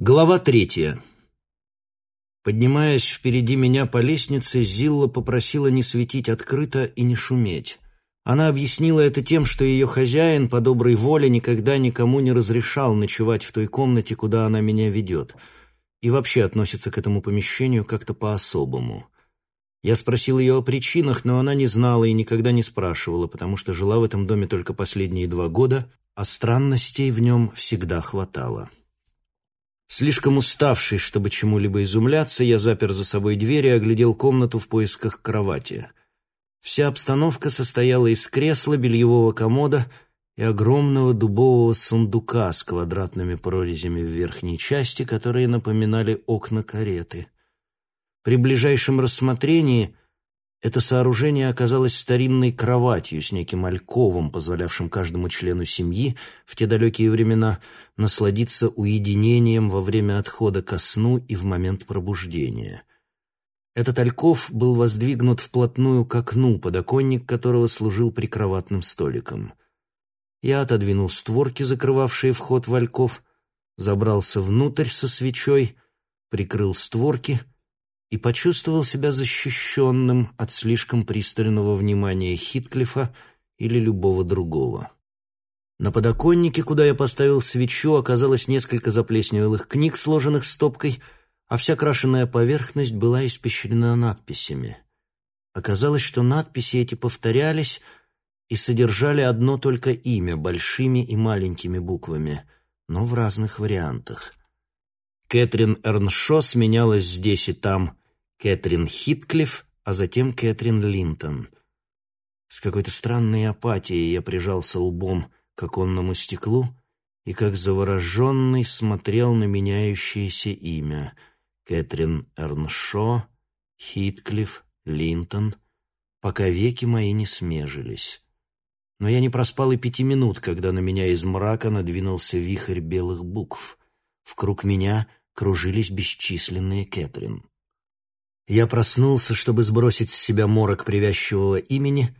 Глава третья. Поднимаясь впереди меня по лестнице, Зилла попросила не светить открыто и не шуметь. Она объяснила это тем, что ее хозяин по доброй воле никогда никому не разрешал ночевать в той комнате, куда она меня ведет, и вообще относится к этому помещению как-то по-особому. Я спросил ее о причинах, но она не знала и никогда не спрашивала, потому что жила в этом доме только последние два года, а странностей в нем всегда хватало. Слишком уставший, чтобы чему-либо изумляться, я запер за собой дверь и оглядел комнату в поисках кровати. Вся обстановка состояла из кресла, бельевого комода и огромного дубового сундука с квадратными прорезями в верхней части, которые напоминали окна кареты. При ближайшем рассмотрении это сооружение оказалось старинной кроватью с неким альковом, позволявшим каждому члену семьи в те далекие времена насладиться уединением во время отхода ко сну и в момент пробуждения. Этот альков был воздвигнут вплотную к окну, подоконник которого служил прикроватным столиком. Я отодвинул створки, закрывавшие вход в альков, забрался внутрь со свечой, прикрыл створки — и почувствовал себя защищенным от слишком пристального внимания Хитклифа или любого другого. На подоконнике, куда я поставил свечу, оказалось несколько заплесневелых книг, сложенных стопкой, а вся крашеная поверхность была испещрена надписями. Оказалось, что надписи эти повторялись и содержали одно только имя большими и маленькими буквами, но в разных вариантах. Кэтрин Эрншо сменялась здесь и там, Кэтрин Хитклифф, а затем Кэтрин Линтон. С какой-то странной апатией я прижался лбом к оконному стеклу и, как завороженный, смотрел на меняющееся имя Кэтрин Эрншо, Хитклифф, Линтон, пока веки мои не смежились. Но я не проспал и пяти минут, когда на меня из мрака надвинулся вихрь белых букв. Вкруг меня кружились бесчисленные Кэтрин. Я проснулся, чтобы сбросить с себя морок привязчивого имени,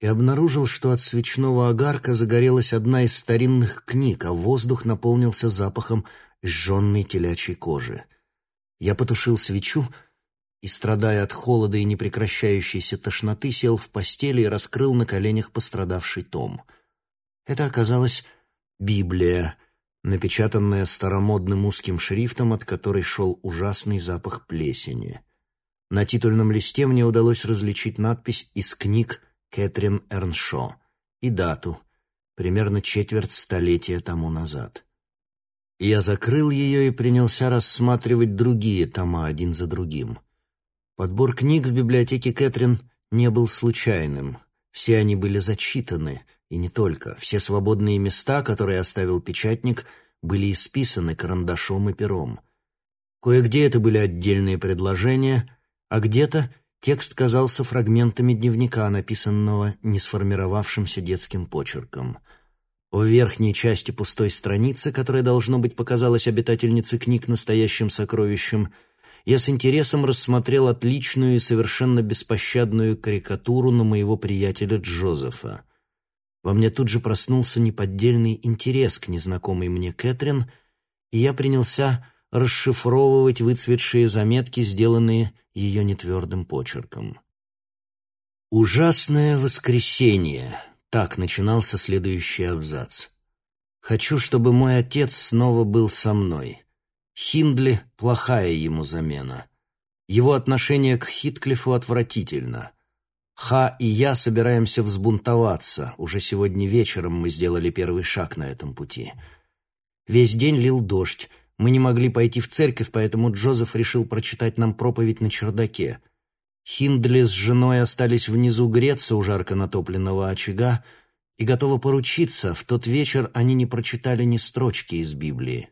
и обнаружил, что от свечного огарка загорелась одна из старинных книг, а воздух наполнился запахом сжженной телячьей кожи. Я потушил свечу и, страдая от холода и непрекращающейся тошноты, сел в постели и раскрыл на коленях пострадавший том. Это оказалась Библия, напечатанная старомодным узким шрифтом, от которой шел ужасный запах плесени. На титульном листе мне удалось различить надпись из книг Кэтрин Эрншо и дату, примерно четверть столетия тому назад. Я закрыл ее и принялся рассматривать другие тома один за другим. Подбор книг в библиотеке Кэтрин не был случайным. Все они были зачитаны, и не только. Все свободные места, которые оставил печатник, были исписаны карандашом и пером. Кое-где это были отдельные предложения — а где-то текст казался фрагментами дневника, написанного несформировавшимся детским почерком. В верхней части пустой страницы, которая, должно быть, показалась обитательнице книг настоящим сокровищем, я с интересом рассмотрел отличную и совершенно беспощадную карикатуру на моего приятеля Джозефа. Во мне тут же проснулся неподдельный интерес к незнакомой мне Кэтрин, и я принялся расшифровывать выцветшие заметки, сделанные ее нетвердым почерком. «Ужасное воскресенье», — так начинался следующий абзац. «Хочу, чтобы мой отец снова был со мной. Хиндли — плохая ему замена. Его отношение к Хитклифу отвратительно. Ха и я собираемся взбунтоваться. Уже сегодня вечером мы сделали первый шаг на этом пути. Весь день лил дождь, мы не могли пойти в церковь, поэтому Джозеф решил прочитать нам проповедь на чердаке. Хиндли с женой остались внизу греться у жарко натопленного очага, и готовы поручиться, в тот вечер они не прочитали ни строчки из Библии.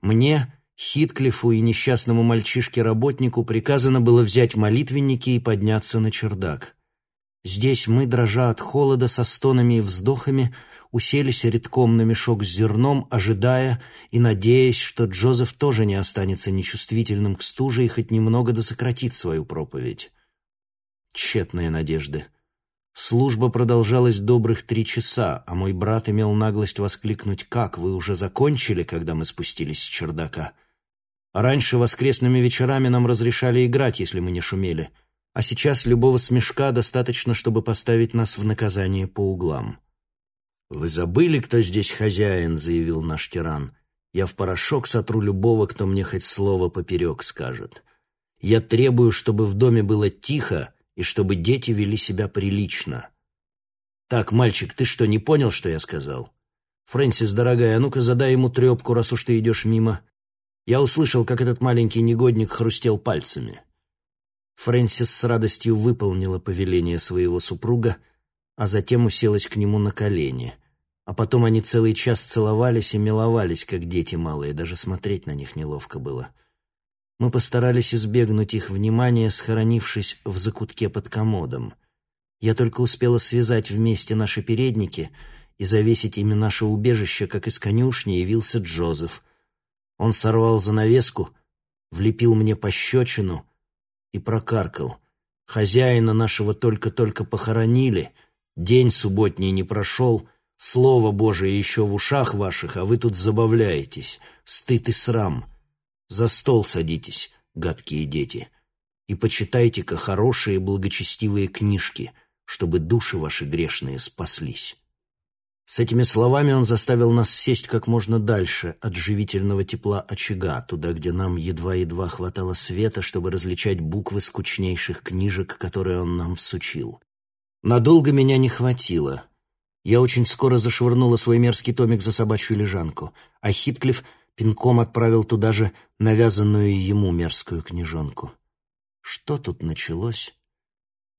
Мне, Хитклифу и несчастному мальчишке-работнику приказано было взять молитвенники и подняться на чердак. Здесь мы, дрожа от холода, со стонами и вздохами, уселись редком на мешок с зерном, ожидая и надеясь, что Джозеф тоже не останется нечувствительным к стуже и хоть немного досократит свою проповедь. Тщетные надежды. Служба продолжалась добрых три часа, а мой брат имел наглость воскликнуть «Как, вы уже закончили, когда мы спустились с чердака?» раньше воскресными вечерами нам разрешали играть, если мы не шумели, а сейчас любого смешка достаточно, чтобы поставить нас в наказание по углам. «Вы забыли, кто здесь хозяин?» — заявил наш тиран. «Я в порошок сотру любого, кто мне хоть слово поперек скажет. Я требую, чтобы в доме было тихо, и чтобы дети вели себя прилично. Так, мальчик, ты что, не понял, что я сказал? Фрэнсис, дорогая, а ну-ка задай ему трепку, раз уж ты идешь мимо. Я услышал, как этот маленький негодник хрустел пальцами. Фрэнсис с радостью выполнила повеление своего супруга, а затем уселась к нему на колени. А потом они целый час целовались и миловались, как дети малые, даже смотреть на них неловко было. — мы постарались избегнуть их внимания, схоронившись в закутке под комодом. Я только успела связать вместе наши передники и завесить ими наше убежище, как из конюшни явился Джозеф. Он сорвал занавеску, влепил мне пощечину и прокаркал. Хозяина нашего только-только похоронили, день субботний не прошел, слово Божие еще в ушах ваших, а вы тут забавляетесь. Стыд и срам. За стол садитесь, гадкие дети, и почитайте-ка хорошие благочестивые книжки, чтобы души ваши грешные спаслись». С этими словами он заставил нас сесть как можно дальше от живительного тепла очага, туда, где нам едва-едва хватало света, чтобы различать буквы скучнейших книжек, которые он нам всучил. Надолго меня не хватило. Я очень скоро зашвырнула свой мерзкий томик за собачью лежанку, а Хитклифф пинком отправил туда же навязанную ему мерзкую книжонку. Что тут началось?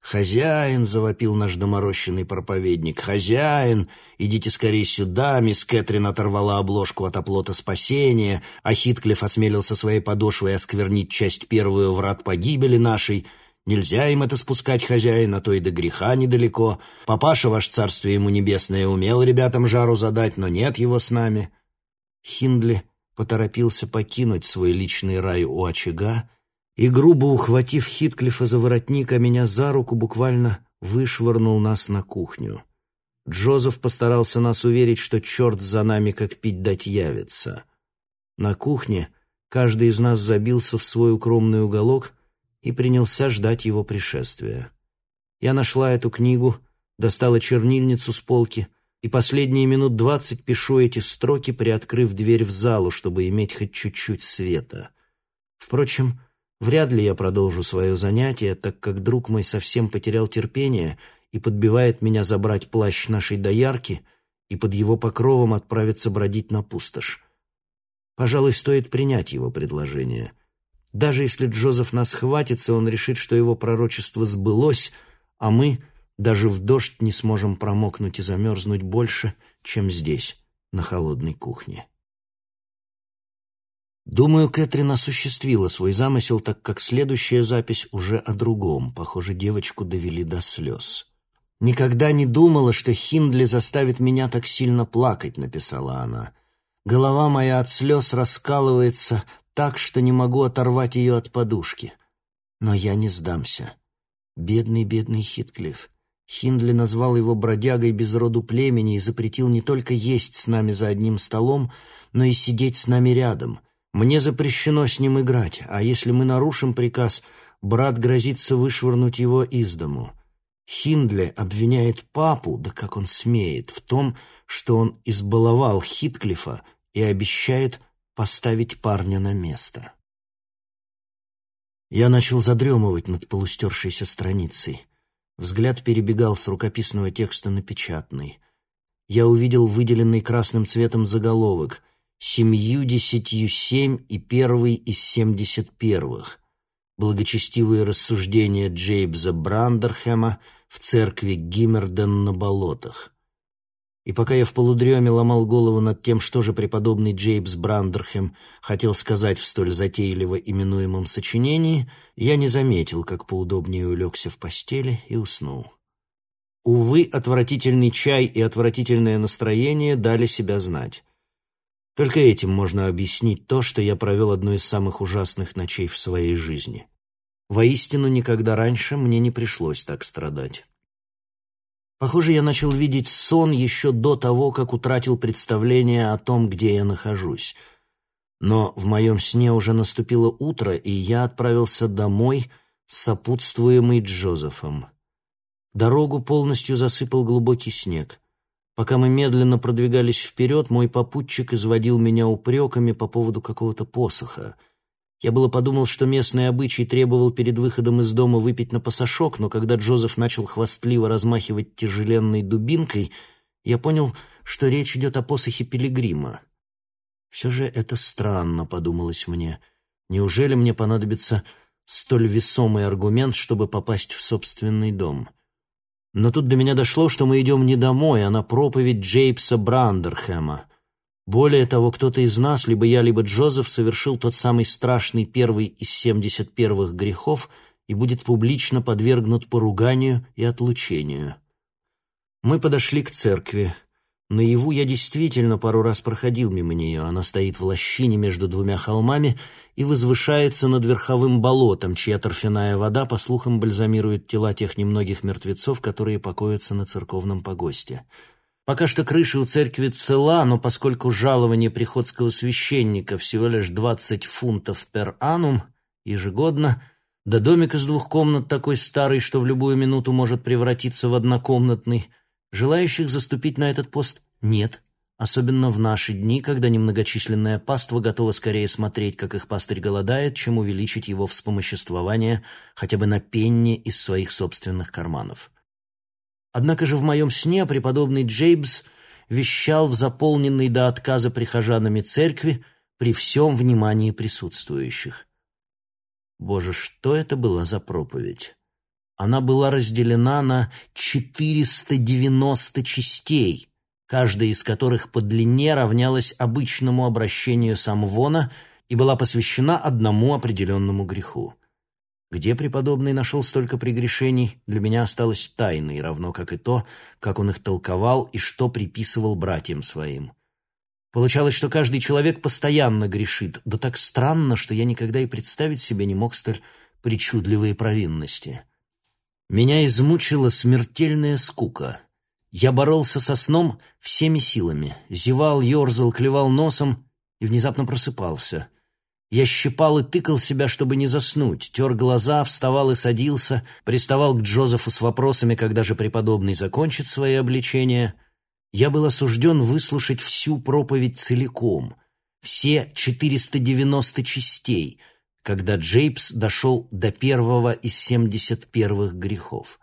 «Хозяин!» — завопил наш доморощенный проповедник. «Хозяин! Идите скорее сюда!» Мисс Кэтрин оторвала обложку от оплота спасения, а Хитклифф осмелился своей подошвой осквернить часть первую врат погибели нашей. Нельзя им это спускать, хозяин, а то и до греха недалеко. Папаша ваш, царствие ему небесное, умел ребятам жару задать, но нет его с нами. Хиндли поторопился покинуть свой личный рай у очага и, грубо ухватив Хитклифа за воротник, а меня за руку буквально вышвырнул нас на кухню. Джозеф постарался нас уверить, что черт за нами, как пить дать явится. На кухне каждый из нас забился в свой укромный уголок и принялся ждать его пришествия. Я нашла эту книгу, достала чернильницу с полки — и последние минут двадцать пишу эти строки, приоткрыв дверь в залу, чтобы иметь хоть чуть-чуть света. Впрочем, вряд ли я продолжу свое занятие, так как друг мой совсем потерял терпение и подбивает меня забрать плащ нашей доярки и под его покровом отправиться бродить на пустошь. Пожалуй, стоит принять его предложение. Даже если Джозеф нас хватится, он решит, что его пророчество сбылось, а мы даже в дождь не сможем промокнуть и замерзнуть больше, чем здесь, на холодной кухне. Думаю, Кэтрин осуществила свой замысел, так как следующая запись уже о другом. Похоже, девочку довели до слез. «Никогда не думала, что Хиндли заставит меня так сильно плакать», — написала она. «Голова моя от слез раскалывается так, что не могу оторвать ее от подушки. Но я не сдамся. Бедный, бедный Хитклифф. Хиндли назвал его бродягой без роду племени и запретил не только есть с нами за одним столом, но и сидеть с нами рядом. Мне запрещено с ним играть, а если мы нарушим приказ, брат грозится вышвырнуть его из дому. Хиндли обвиняет папу, да как он смеет, в том, что он избаловал Хитклифа и обещает поставить парня на место. Я начал задремывать над полустершейся страницей. Взгляд перебегал с рукописного текста на печатный. Я увидел выделенный красным цветом заголовок «Семью десятью семь и первый из семьдесят первых». Благочестивые рассуждения Джейбза Брандерхэма в церкви Гиммерден на болотах. И пока я в полудреме ломал голову над тем, что же преподобный Джейбс Брандерхэм хотел сказать в столь затейливо именуемом сочинении, я не заметил, как поудобнее улегся в постели и уснул. Увы, отвратительный чай и отвратительное настроение дали себя знать. Только этим можно объяснить то, что я провел одну из самых ужасных ночей в своей жизни. Воистину, никогда раньше мне не пришлось так страдать. Похоже, я начал видеть сон еще до того, как утратил представление о том, где я нахожусь. Но в моем сне уже наступило утро, и я отправился домой, сопутствуемый Джозефом. Дорогу полностью засыпал глубокий снег. Пока мы медленно продвигались вперед, мой попутчик изводил меня упреками по поводу какого-то посоха. Я было подумал, что местный обычай требовал перед выходом из дома выпить на посошок, но когда Джозеф начал хвастливо размахивать тяжеленной дубинкой, я понял, что речь идет о посохе пилигрима. Все же это странно, подумалось мне. Неужели мне понадобится столь весомый аргумент, чтобы попасть в собственный дом? Но тут до меня дошло, что мы идем не домой, а на проповедь Джейпса Брандерхэма. Более того, кто-то из нас, либо я, либо Джозеф, совершил тот самый страшный первый из семьдесят первых грехов и будет публично подвергнут поруганию и отлучению. Мы подошли к церкви. Наяву я действительно пару раз проходил мимо нее. Она стоит в лощине между двумя холмами и возвышается над верховым болотом, чья торфяная вода, по слухам, бальзамирует тела тех немногих мертвецов, которые покоятся на церковном погосте. Пока что крыша у церкви цела, но поскольку жалование приходского священника всего лишь двадцать фунтов пер анум ежегодно, да домик из двух комнат такой старый, что в любую минуту может превратиться в однокомнатный, Желающих заступить на этот пост нет, особенно в наши дни, когда немногочисленное паство готово скорее смотреть, как их пастырь голодает, чем увеличить его вспомоществование хотя бы на пенни из своих собственных карманов. Однако же в моем сне преподобный Джейбс вещал в заполненной до отказа прихожанами церкви при всем внимании присутствующих. Боже, что это была за проповедь? Она была разделена на 490 частей, каждая из которых по длине равнялась обычному обращению самвона и была посвящена одному определенному греху. Где преподобный нашел столько прегрешений, для меня осталось тайной, равно как и то, как он их толковал и что приписывал братьям своим. Получалось, что каждый человек постоянно грешит, да так странно, что я никогда и представить себе не мог столь причудливые провинности. Меня измучила смертельная скука. Я боролся со сном всеми силами, зевал, ерзал, клевал носом и внезапно просыпался. Я щипал и тыкал себя, чтобы не заснуть, тер глаза, вставал и садился, приставал к Джозефу с вопросами, когда же преподобный закончит свои обличения. Я был осужден выслушать всю проповедь целиком, все 490 частей — когда Джейпс дошел до первого из семьдесят первых грехов.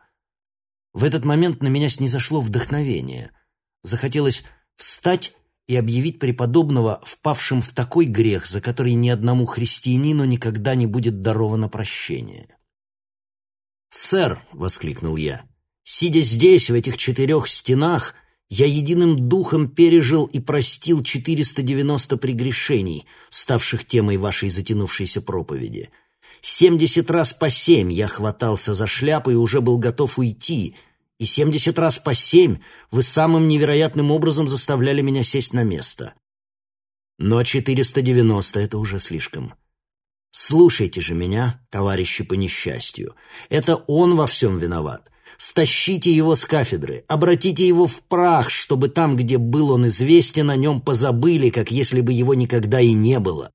В этот момент на меня снизошло вдохновение. Захотелось встать и объявить преподобного впавшим в такой грех, за который ни одному христианину никогда не будет даровано прощение. «Сэр!» — воскликнул я. «Сидя здесь, в этих четырех стенах, — я единым духом пережил и простил 490 прегрешений, ставших темой вашей затянувшейся проповеди. Семьдесят раз по семь я хватался за шляпу и уже был готов уйти, и семьдесят раз по семь вы самым невероятным образом заставляли меня сесть на место. Но 490 — это уже слишком. Слушайте же меня, товарищи по несчастью. Это он во всем виноват. Стащите его с кафедры, обратите его в прах, чтобы там, где был он известен, о нем позабыли, как если бы его никогда и не было.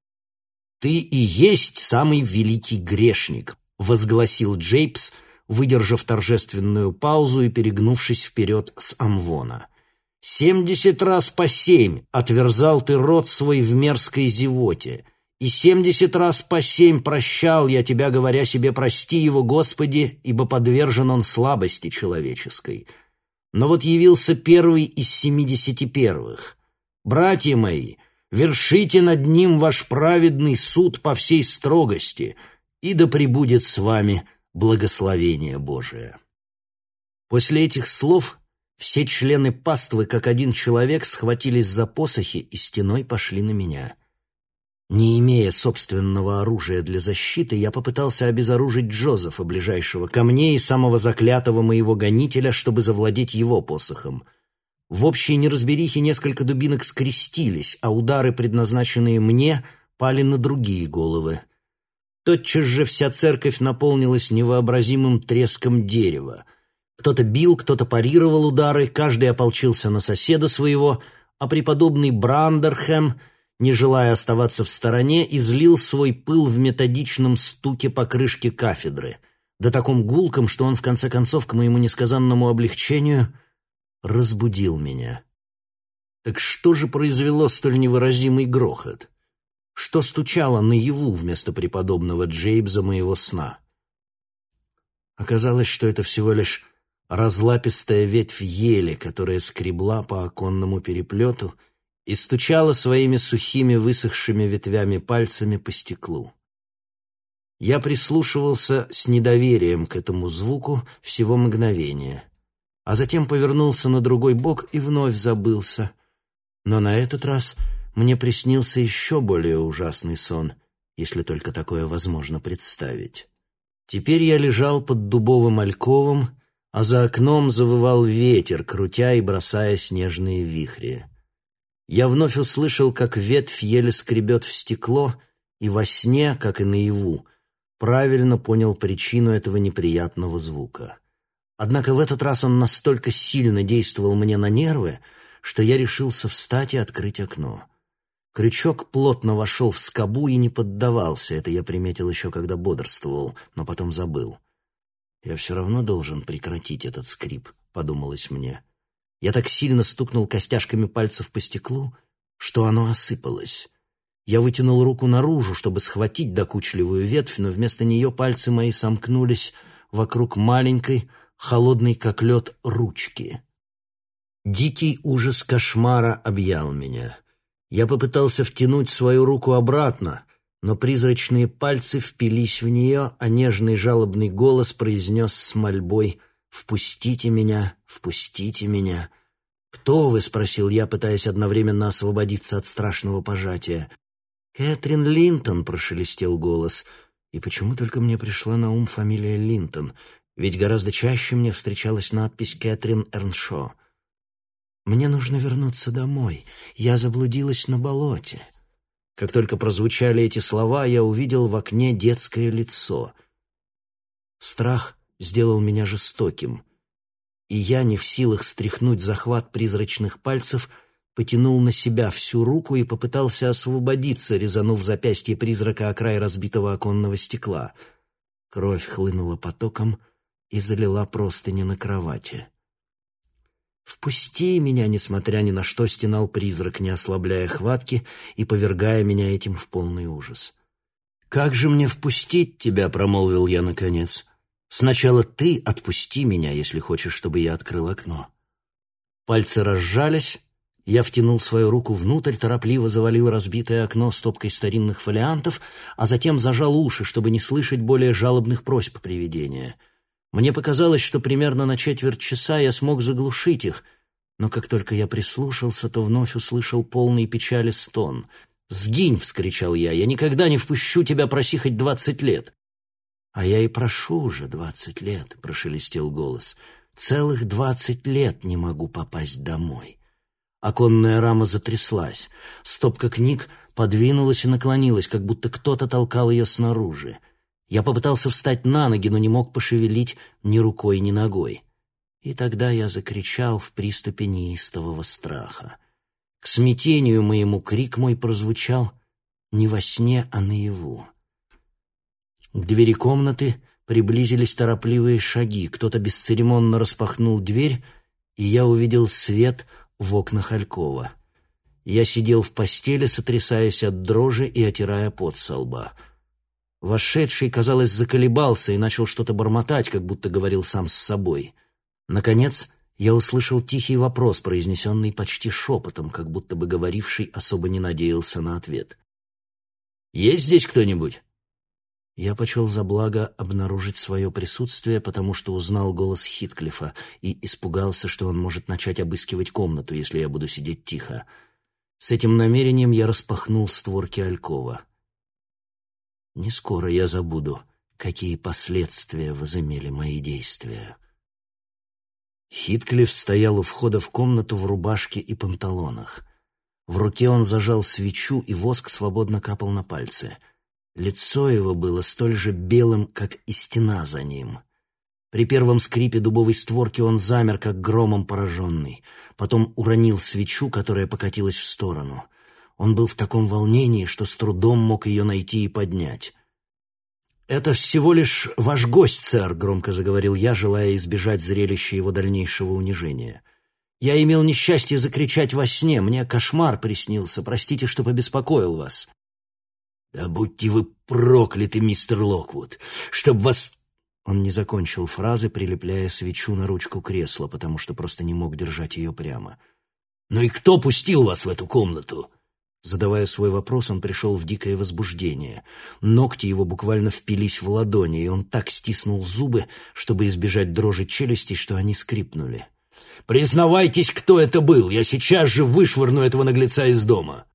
«Ты и есть самый великий грешник», — возгласил Джейпс, выдержав торжественную паузу и перегнувшись вперед с Амвона. «Семьдесят раз по семь отверзал ты рот свой в мерзкой зевоте, и семьдесят раз по семь прощал я тебя, говоря себе, прости его, Господи, ибо подвержен он слабости человеческой. Но вот явился первый из семидесяти первых. Братья мои, вершите над ним ваш праведный суд по всей строгости, и да пребудет с вами благословение Божие. После этих слов все члены паствы, как один человек, схватились за посохи и стеной пошли на меня. Не имея собственного оружия для защиты, я попытался обезоружить Джозефа, ближайшего ко мне и самого заклятого моего гонителя, чтобы завладеть его посохом. В общей неразберихе несколько дубинок скрестились, а удары, предназначенные мне, пали на другие головы. Тотчас же вся церковь наполнилась невообразимым треском дерева. Кто-то бил, кто-то парировал удары, каждый ополчился на соседа своего, а преподобный Брандерхэм, не желая оставаться в стороне, излил свой пыл в методичном стуке по крышке кафедры, да таком гулком, что он, в конце концов, к моему несказанному облегчению, разбудил меня. Так что же произвело столь невыразимый грохот? Что стучало наяву вместо преподобного Джейбза моего сна? Оказалось, что это всего лишь разлапистая ветвь ели, которая скребла по оконному переплету и стучала своими сухими высохшими ветвями пальцами по стеклу. Я прислушивался с недоверием к этому звуку всего мгновения, а затем повернулся на другой бок и вновь забылся. Но на этот раз мне приснился еще более ужасный сон, если только такое возможно представить. Теперь я лежал под дубовым альковом, а за окном завывал ветер, крутя и бросая снежные вихри. Я вновь услышал, как ветвь еле скребет в стекло, и во сне, как и наяву, правильно понял причину этого неприятного звука. Однако в этот раз он настолько сильно действовал мне на нервы, что я решился встать и открыть окно. Крючок плотно вошел в скобу и не поддавался, это я приметил еще, когда бодрствовал, но потом забыл. «Я все равно должен прекратить этот скрип», — подумалось мне. Я так сильно стукнул костяшками пальцев по стеклу, что оно осыпалось. Я вытянул руку наружу, чтобы схватить докучливую ветвь, но вместо нее пальцы мои сомкнулись вокруг маленькой, холодной как лед, ручки. Дикий ужас кошмара объял меня. Я попытался втянуть свою руку обратно, но призрачные пальцы впились в нее, а нежный жалобный голос произнес с мольбой «Впустите меня, впустите меня». «Кто вы?» — спросил я, пытаясь одновременно освободиться от страшного пожатия. «Кэтрин Линтон», — прошелестел голос. И почему только мне пришла на ум фамилия Линтон? Ведь гораздо чаще мне встречалась надпись «Кэтрин Эрншо». Мне нужно вернуться домой. Я заблудилась на болоте. Как только прозвучали эти слова, я увидел в окне детское лицо. Страх сделал меня жестоким, и я, не в силах стряхнуть захват призрачных пальцев, потянул на себя всю руку и попытался освободиться, резанув запястье призрака о край разбитого оконного стекла. Кровь хлынула потоком и залила простыни на кровати. «Впусти меня!» — несмотря ни на что стенал призрак, не ослабляя хватки и повергая меня этим в полный ужас. «Как же мне впустить тебя?» — промолвил я наконец. «Сначала ты отпусти меня, если хочешь, чтобы я открыл окно». Пальцы разжались, я втянул свою руку внутрь, торопливо завалил разбитое окно стопкой старинных фолиантов, а затем зажал уши, чтобы не слышать более жалобных просьб привидения — мне показалось, что примерно на четверть часа я смог заглушить их, но как только я прислушался, то вновь услышал полный печали стон. «Сгинь!» — вскричал я. «Я никогда не впущу тебя, проси хоть двадцать лет!» «А я и прошу уже двадцать лет», — прошелестел голос. «Целых двадцать лет не могу попасть домой». Оконная рама затряслась. Стопка книг подвинулась и наклонилась, как будто кто-то толкал ее снаружи. Я попытался встать на ноги, но не мог пошевелить ни рукой, ни ногой. И тогда я закричал в приступе неистового страха. К смятению моему крик мой прозвучал не во сне, а наяву. К двери комнаты приблизились торопливые шаги. Кто-то бесцеремонно распахнул дверь, и я увидел свет в окнах Алькова. Я сидел в постели, сотрясаясь от дрожи и отирая пот со лба — Вошедший, казалось, заколебался и начал что-то бормотать, как будто говорил сам с собой. Наконец, я услышал тихий вопрос, произнесенный почти шепотом, как будто бы говоривший особо не надеялся на ответ. «Есть здесь кто-нибудь?» Я почел за благо обнаружить свое присутствие, потому что узнал голос Хитклифа и испугался, что он может начать обыскивать комнату, если я буду сидеть тихо. С этим намерением я распахнул створки Алькова. Не скоро я забуду, какие последствия возымели мои действия. Хитклифф стоял у входа в комнату в рубашке и панталонах. В руке он зажал свечу, и воск свободно капал на пальцы. Лицо его было столь же белым, как и стена за ним. При первом скрипе дубовой створки он замер, как громом пораженный. Потом уронил свечу, которая покатилась в сторону. Он был в таком волнении, что с трудом мог ее найти и поднять. «Это всего лишь ваш гость, сэр», — громко заговорил я, желая избежать зрелища его дальнейшего унижения. «Я имел несчастье закричать во сне. Мне кошмар приснился. Простите, что побеспокоил вас». «Да будьте вы прокляты, мистер Локвуд, чтоб вас он не закончил фразы, прилепляя свечу на ручку кресла, потому что просто не мог держать ее прямо. «Ну и кто пустил вас в эту комнату?» Задавая свой вопрос, он пришел в дикое возбуждение. Ногти его буквально впились в ладони, и он так стиснул зубы, чтобы избежать дрожи челюсти, что они скрипнули. «Признавайтесь, кто это был! Я сейчас же вышвырну этого наглеца из дома!»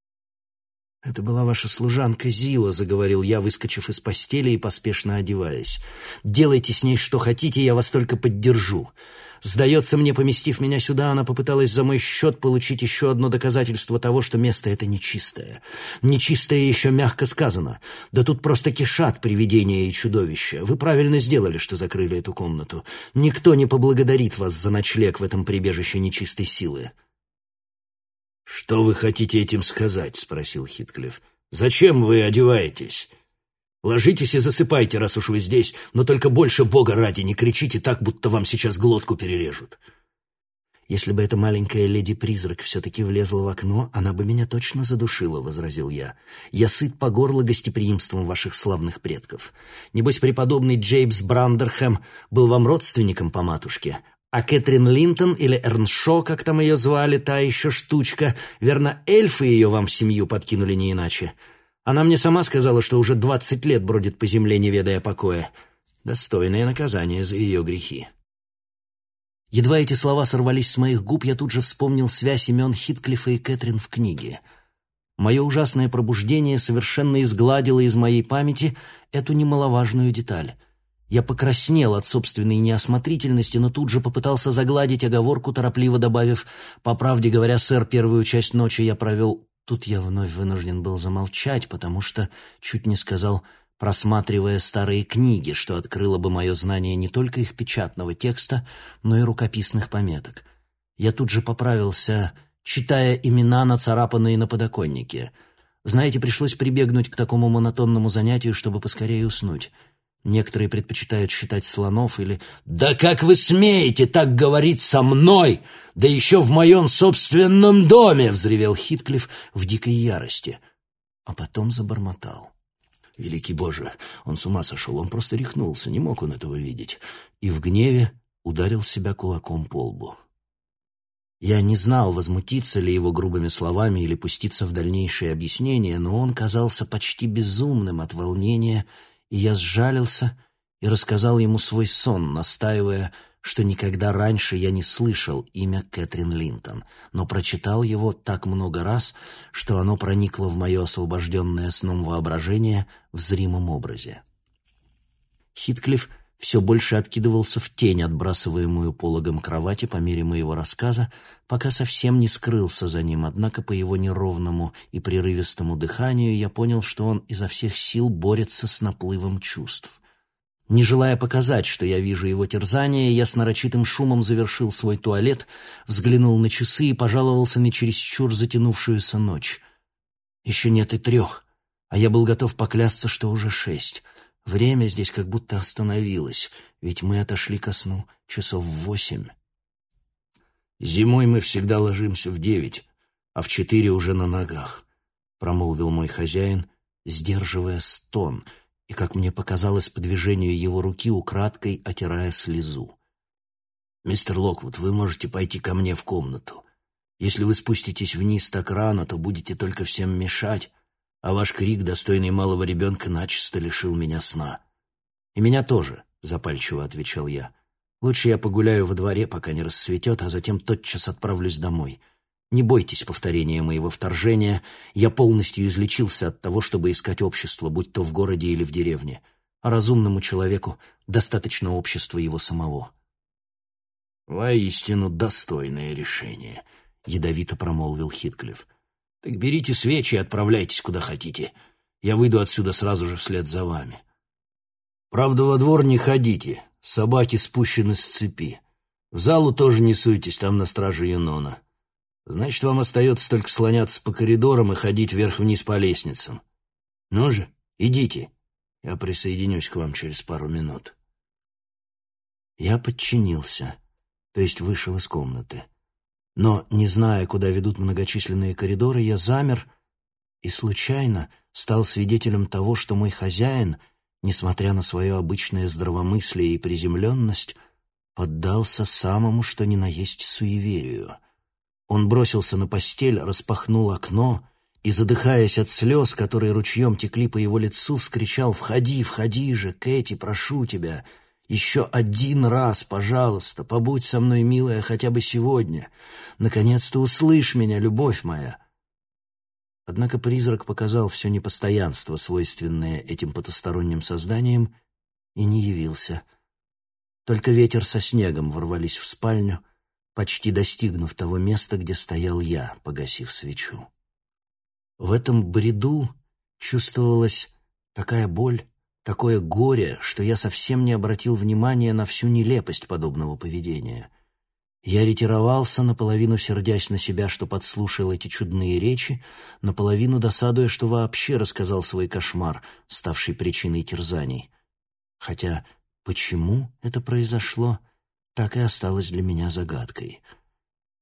«Это была ваша служанка Зила», — заговорил я, выскочив из постели и поспешно одеваясь. «Делайте с ней что хотите, я вас только поддержу. Сдается мне, поместив меня сюда, она попыталась за мой счет получить еще одно доказательство того, что место это нечистое. Нечистое еще мягко сказано. Да тут просто кишат привидения и чудовища. Вы правильно сделали, что закрыли эту комнату. Никто не поблагодарит вас за ночлег в этом прибежище нечистой силы». «Что вы хотите этим сказать?» — спросил Хитклифф. «Зачем вы одеваетесь? Ложитесь и засыпайте, раз уж вы здесь, но только больше Бога ради не кричите так, будто вам сейчас глотку перережут». «Если бы эта маленькая леди-призрак все-таки влезла в окно, она бы меня точно задушила», — возразил я. «Я сыт по горло гостеприимством ваших славных предков. Небось, преподобный Джеймс Брандерхэм был вам родственником по матушке, а Кэтрин Линтон или Эрншо, как там ее звали, та еще штучка, верно, эльфы ее вам в семью подкинули не иначе. Она мне сама сказала, что уже двадцать лет бродит по земле, не ведая покоя. Достойное наказание за ее грехи. Едва эти слова сорвались с моих губ, я тут же вспомнил связь имен Хитклифа и Кэтрин в книге. Мое ужасное пробуждение совершенно изгладило из моей памяти эту немаловажную деталь. Я покраснел от собственной неосмотрительности, но тут же попытался загладить оговорку, торопливо добавив, «По правде говоря, сэр, первую часть ночи я провел...» Тут я вновь вынужден был замолчать, потому что чуть не сказал просматривая старые книги, что открыло бы мое знание не только их печатного текста, но и рукописных пометок. Я тут же поправился, читая имена, нацарапанные на подоконнике. Знаете, пришлось прибегнуть к такому монотонному занятию, чтобы поскорее уснуть. Некоторые предпочитают считать слонов или «Да как вы смеете так говорить со мной? Да еще в моем собственном доме!» — взревел Хитклифф в дикой ярости. А потом забормотал. Великий Боже, он с ума сошел, он просто рехнулся, не мог он этого видеть. И в гневе ударил себя кулаком по лбу. Я не знал, возмутиться ли его грубыми словами или пуститься в дальнейшее объяснение, но он казался почти безумным от волнения и я сжалился и рассказал ему свой сон, настаивая, что никогда раньше я не слышал имя Кэтрин Линтон, но прочитал его так много раз, что оно проникло в мое освобожденное сном воображение в зримом образе. Хитклифф все больше откидывался в тень, отбрасываемую пологом кровати по мере моего рассказа, пока совсем не скрылся за ним, однако по его неровному и прерывистому дыханию я понял, что он изо всех сил борется с наплывом чувств. Не желая показать, что я вижу его терзание, я с нарочитым шумом завершил свой туалет, взглянул на часы и пожаловался на чересчур затянувшуюся ночь. Еще нет и трех, а я был готов поклясться, что уже шесть — Время здесь как будто остановилось, ведь мы отошли ко сну часов в восемь. «Зимой мы всегда ложимся в девять, а в четыре уже на ногах», — промолвил мой хозяин, сдерживая стон, и, как мне показалось по движению его руки, украдкой отирая слезу. «Мистер Локвуд, вы можете пойти ко мне в комнату. Если вы спуститесь вниз так рано, то будете только всем мешать, а ваш крик, достойный малого ребенка, начисто лишил меня сна. И меня тоже, запальчиво отвечал я. Лучше я погуляю во дворе, пока не рассветет, а затем тотчас отправлюсь домой. Не бойтесь повторения моего вторжения. Я полностью излечился от того, чтобы искать общество, будь то в городе или в деревне. А разумному человеку достаточно общества его самого. «Воистину достойное решение», — ядовито промолвил Хитклифф. Так берите свечи и отправляйтесь куда хотите. Я выйду отсюда сразу же вслед за вами. Правда, во двор не ходите. Собаки спущены с цепи. В залу тоже не суйтесь, там на страже Юнона. Значит, вам остается только слоняться по коридорам и ходить вверх-вниз по лестницам. Ну же, идите. Я присоединюсь к вам через пару минут. Я подчинился, то есть вышел из комнаты. Но, не зная, куда ведут многочисленные коридоры, я замер и случайно стал свидетелем того, что мой хозяин, несмотря на свое обычное здравомыслие и приземленность, поддался самому что ни на есть суеверию. Он бросился на постель, распахнул окно и, задыхаясь от слез, которые ручьем текли по его лицу, вскричал «Входи, входи же, Кэти, прошу тебя!» Еще один раз, пожалуйста, побудь со мной, милая, хотя бы сегодня. Наконец-то услышь меня, любовь моя. Однако призрак показал все непостоянство, свойственное этим потусторонним созданиям, и не явился. Только ветер со снегом ворвались в спальню, почти достигнув того места, где стоял я, погасив свечу. В этом бреду чувствовалась такая боль, такое горе, что я совсем не обратил внимания на всю нелепость подобного поведения. Я ретировался, наполовину сердясь на себя, что подслушал эти чудные речи, наполовину досадуя, что вообще рассказал свой кошмар, ставший причиной терзаний. Хотя почему это произошло, так и осталось для меня загадкой.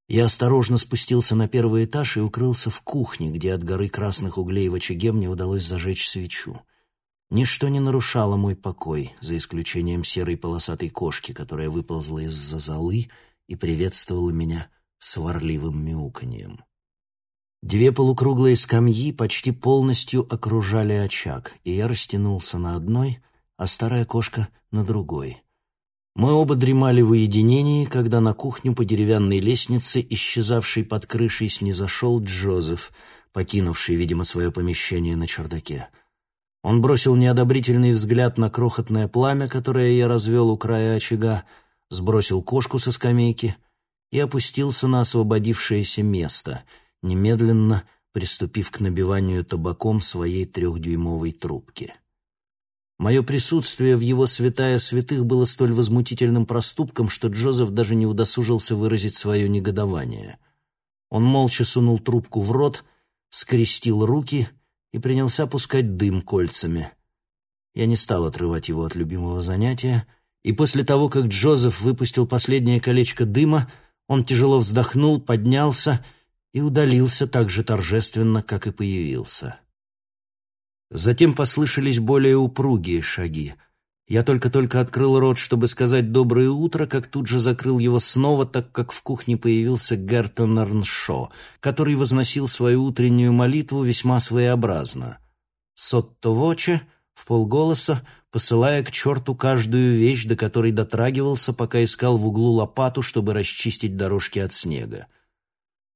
Я осторожно спустился на первый этаж и укрылся в кухне, где от горы красных углей в очаге мне удалось зажечь свечу. Ничто не нарушало мой покой, за исключением серой полосатой кошки, которая выползла из-за золы и приветствовала меня сварливым мяуканьем. Две полукруглые скамьи почти полностью окружали очаг, и я растянулся на одной, а старая кошка — на другой. Мы оба дремали в уединении, когда на кухню по деревянной лестнице, исчезавшей под крышей, снизошел Джозеф, покинувший, видимо, свое помещение на чердаке. Он бросил неодобрительный взгляд на крохотное пламя, которое я развел у края очага, сбросил кошку со скамейки и опустился на освободившееся место, немедленно приступив к набиванию табаком своей трехдюймовой трубки. Мое присутствие в его святая святых было столь возмутительным проступком, что Джозеф даже не удосужился выразить свое негодование. Он молча сунул трубку в рот, скрестил руки — и принялся пускать дым кольцами. Я не стал отрывать его от любимого занятия, и после того, как Джозеф выпустил последнее колечко дыма, он тяжело вздохнул, поднялся и удалился так же торжественно, как и появился. Затем послышались более упругие шаги — я только-только открыл рот, чтобы сказать «доброе утро», как тут же закрыл его снова, так как в кухне появился Гертон Эрншо, который возносил свою утреннюю молитву весьма своеобразно. «Сотто воче» в полголоса, посылая к черту каждую вещь, до которой дотрагивался, пока искал в углу лопату, чтобы расчистить дорожки от снега.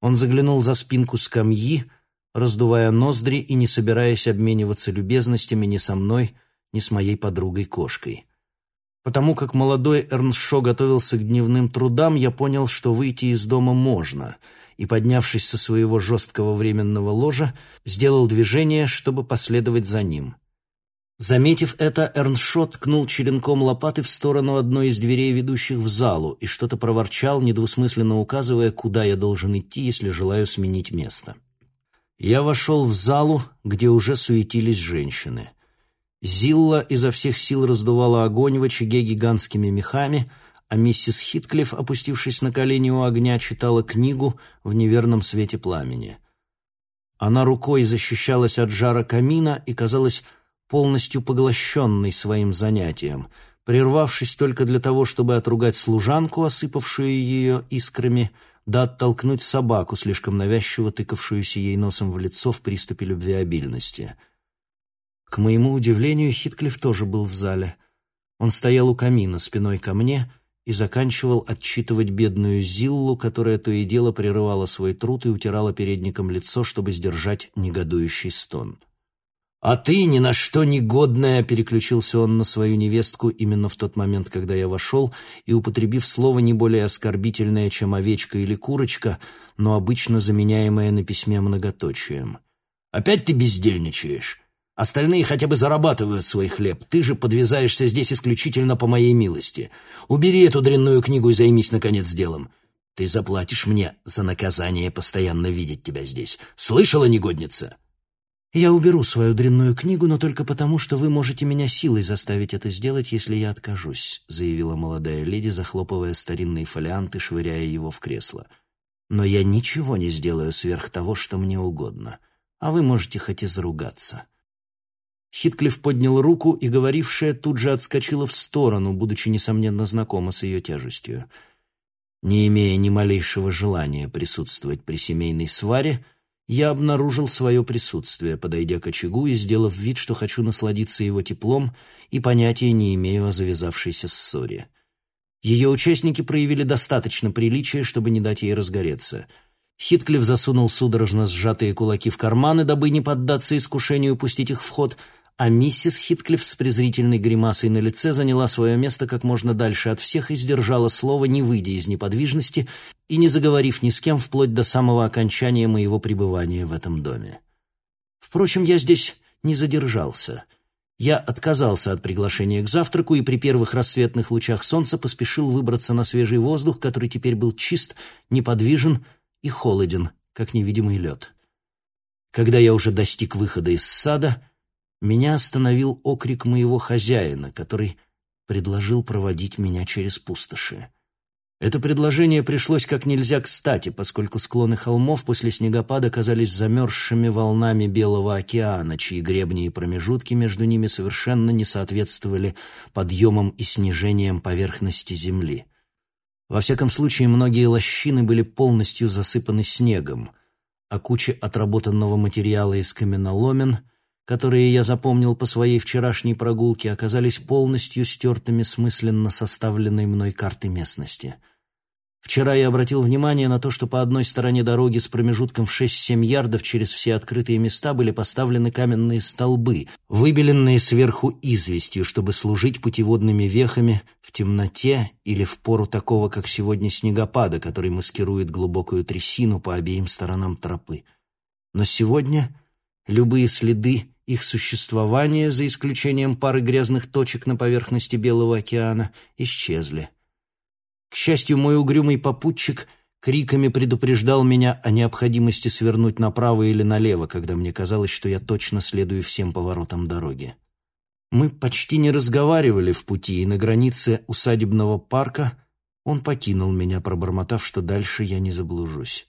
Он заглянул за спинку скамьи, раздувая ноздри и не собираясь обмениваться любезностями ни со мной, ни с моей подругой-кошкой. Потому как молодой Эрншо готовился к дневным трудам, я понял, что выйти из дома можно, и, поднявшись со своего жесткого временного ложа, сделал движение, чтобы последовать за ним. Заметив это, Эрншо ткнул черенком лопаты в сторону одной из дверей, ведущих в залу, и что-то проворчал, недвусмысленно указывая, куда я должен идти, если желаю сменить место. Я вошел в залу, где уже суетились женщины. Зилла изо всех сил раздувала огонь в очаге гигантскими мехами, а миссис Хитклифф, опустившись на колени у огня, читала книгу в неверном свете пламени. Она рукой защищалась от жара камина и казалась полностью поглощенной своим занятием, прервавшись только для того, чтобы отругать служанку, осыпавшую ее искрами, да оттолкнуть собаку, слишком навязчиво тыкавшуюся ей носом в лицо в приступе любвеобильности — к моему удивлению, Хитклифф тоже был в зале. Он стоял у камина спиной ко мне и заканчивал отчитывать бедную Зиллу, которая то и дело прерывала свой труд и утирала передником лицо, чтобы сдержать негодующий стон. «А ты ни на что негодная!» — переключился он на свою невестку именно в тот момент, когда я вошел, и, употребив слово не более оскорбительное, чем овечка или курочка, но обычно заменяемое на письме многоточием. «Опять ты бездельничаешь? Остальные хотя бы зарабатывают свой хлеб. Ты же подвязаешься здесь исключительно по моей милости. Убери эту дрянную книгу и займись, наконец, делом. Ты заплатишь мне за наказание постоянно видеть тебя здесь. Слышала, негодница?» «Я уберу свою дрянную книгу, но только потому, что вы можете меня силой заставить это сделать, если я откажусь», заявила молодая леди, захлопывая старинный фолиант и швыряя его в кресло. «Но я ничего не сделаю сверх того, что мне угодно, а вы можете хоть и заругаться». Хитклифф поднял руку, и говорившая тут же отскочила в сторону, будучи, несомненно, знакома с ее тяжестью. Не имея ни малейшего желания присутствовать при семейной сваре, я обнаружил свое присутствие, подойдя к очагу и сделав вид, что хочу насладиться его теплом и понятия не имею о завязавшейся ссоре. Ее участники проявили достаточно приличия, чтобы не дать ей разгореться — Хитклифф засунул судорожно сжатые кулаки в карманы, дабы не поддаться искушению пустить их в ход, а миссис Хитклифф с презрительной гримасой на лице заняла свое место как можно дальше от всех и сдержала слово, не выйдя из неподвижности и не заговорив ни с кем вплоть до самого окончания моего пребывания в этом доме. Впрочем, я здесь не задержался. Я отказался от приглашения к завтраку и при первых рассветных лучах солнца поспешил выбраться на свежий воздух, который теперь был чист, неподвижен и холоден, как невидимый лед. Когда я уже достиг выхода из сада, меня остановил окрик моего хозяина, который предложил проводить меня через пустоши. Это предложение пришлось как нельзя кстати, поскольку склоны холмов после снегопада казались замерзшими волнами Белого океана, чьи гребни и промежутки между ними совершенно не соответствовали подъемам и снижениям поверхности земли. Во всяком случае, многие лощины были полностью засыпаны снегом, а кучи отработанного материала из каменоломен — которые я запомнил по своей вчерашней прогулке, оказались полностью стертыми смысленно составленной мной карты местности. Вчера я обратил внимание на то, что по одной стороне дороги с промежутком в 6-7 ярдов через все открытые места были поставлены каменные столбы, выбеленные сверху известью, чтобы служить путеводными вехами в темноте или в пору такого, как сегодня, снегопада, который маскирует глубокую трясину по обеим сторонам тропы. Но сегодня любые следы их существование, за исключением пары грязных точек на поверхности Белого океана, исчезли. К счастью, мой угрюмый попутчик криками предупреждал меня о необходимости свернуть направо или налево, когда мне казалось, что я точно следую всем поворотам дороги. Мы почти не разговаривали в пути, и на границе усадебного парка он покинул меня, пробормотав, что дальше я не заблужусь.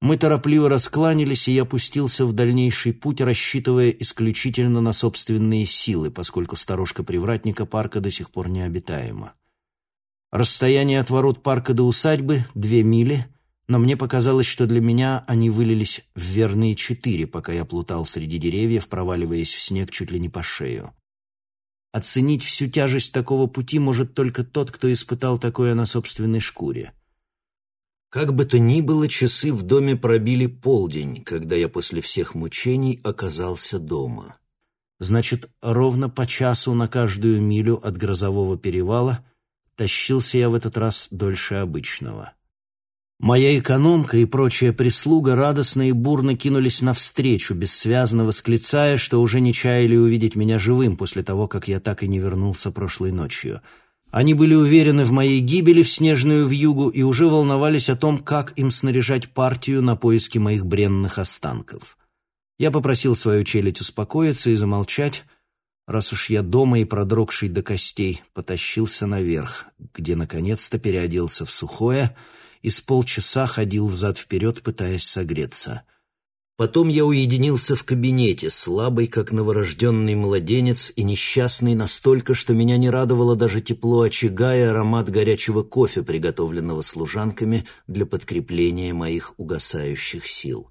Мы торопливо раскланялись, и я пустился в дальнейший путь, рассчитывая исключительно на собственные силы, поскольку сторожка привратника парка до сих пор необитаема. Расстояние от ворот парка до усадьбы — две мили, но мне показалось, что для меня они вылились в верные четыре, пока я плутал среди деревьев, проваливаясь в снег чуть ли не по шею. Оценить всю тяжесть такого пути может только тот, кто испытал такое на собственной шкуре. Как бы то ни было, часы в доме пробили полдень, когда я после всех мучений оказался дома. Значит, ровно по часу на каждую милю от грозового перевала тащился я в этот раз дольше обычного. Моя экономка и прочая прислуга радостно и бурно кинулись навстречу, бессвязно восклицая, что уже не чаяли увидеть меня живым после того, как я так и не вернулся прошлой ночью — они были уверены в моей гибели в снежную вьюгу и уже волновались о том, как им снаряжать партию на поиски моих бренных останков. Я попросил свою челядь успокоиться и замолчать, раз уж я дома и продрогший до костей потащился наверх, где наконец-то переоделся в сухое и с полчаса ходил взад-вперед, пытаясь согреться — Потом я уединился в кабинете, слабый, как новорожденный младенец, и несчастный настолько, что меня не радовало даже тепло очага и аромат горячего кофе, приготовленного служанками для подкрепления моих угасающих сил.